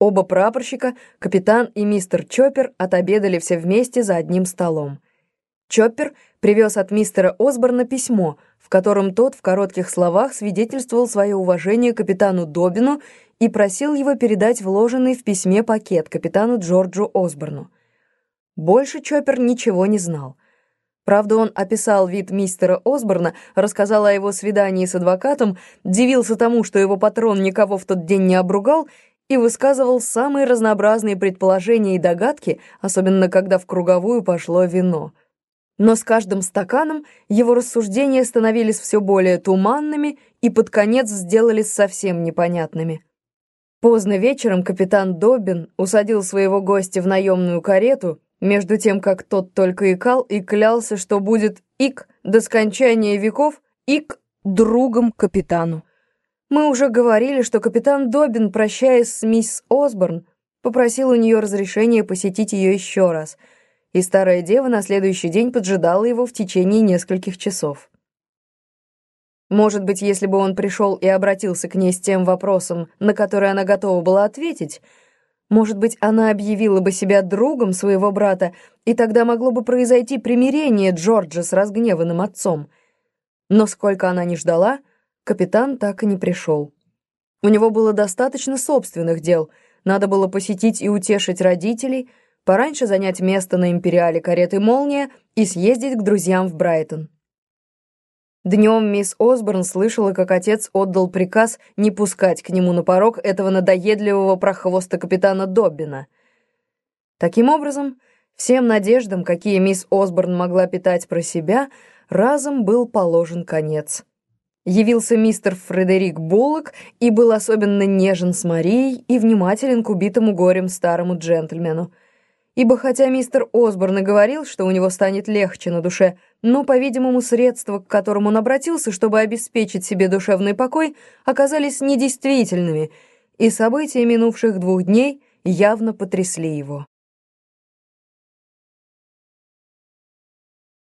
Оба прапорщика, капитан и мистер Чоппер, отобедали все вместе за одним столом. Чоппер привез от мистера Осборна письмо, в котором тот в коротких словах свидетельствовал свое уважение капитану Добину и просил его передать вложенный в письме пакет капитану Джорджу Осборну. Больше Чоппер ничего не знал. Правда, он описал вид мистера Осборна, рассказал о его свидании с адвокатом, дивился тому, что его патрон никого в тот день не обругал, и высказывал самые разнообразные предположения и догадки, особенно когда в круговую пошло вино. Но с каждым стаканом его рассуждения становились все более туманными и под конец сделались совсем непонятными. Поздно вечером капитан Добин усадил своего гостя в наемную карету, между тем, как тот только икал и клялся, что будет ик до скончания веков, ик другом капитану. Мы уже говорили, что капитан Добин, прощаясь с мисс Осборн, попросил у нее разрешения посетить ее еще раз, и старая дева на следующий день поджидала его в течение нескольких часов. Может быть, если бы он пришел и обратился к ней с тем вопросом, на который она готова была ответить, может быть, она объявила бы себя другом своего брата, и тогда могло бы произойти примирение Джорджа с разгневанным отцом. Но сколько она не ждала, капитан так и не пришел. У него было достаточно собственных дел. Надо было посетить и утешить родителей, пораньше занять место на империале кареты «Молния» и съездить к друзьям в Брайтон. Днем мисс Осборн слышала, как отец отдал приказ не пускать к нему на порог этого надоедливого прохвоста капитана Доббина. Таким образом, всем надеждам, какие мисс Осборн могла питать про себя, разом был положен конец явился мистер Фредерик Буллок и был особенно нежен с Марией и внимателен к убитому горем старому джентльмену. Ибо хотя мистер Осборн и говорил, что у него станет легче на душе, но, по-видимому, средства, к которым он обратился, чтобы обеспечить себе душевный покой, оказались недействительными, и события минувших двух дней явно потрясли его.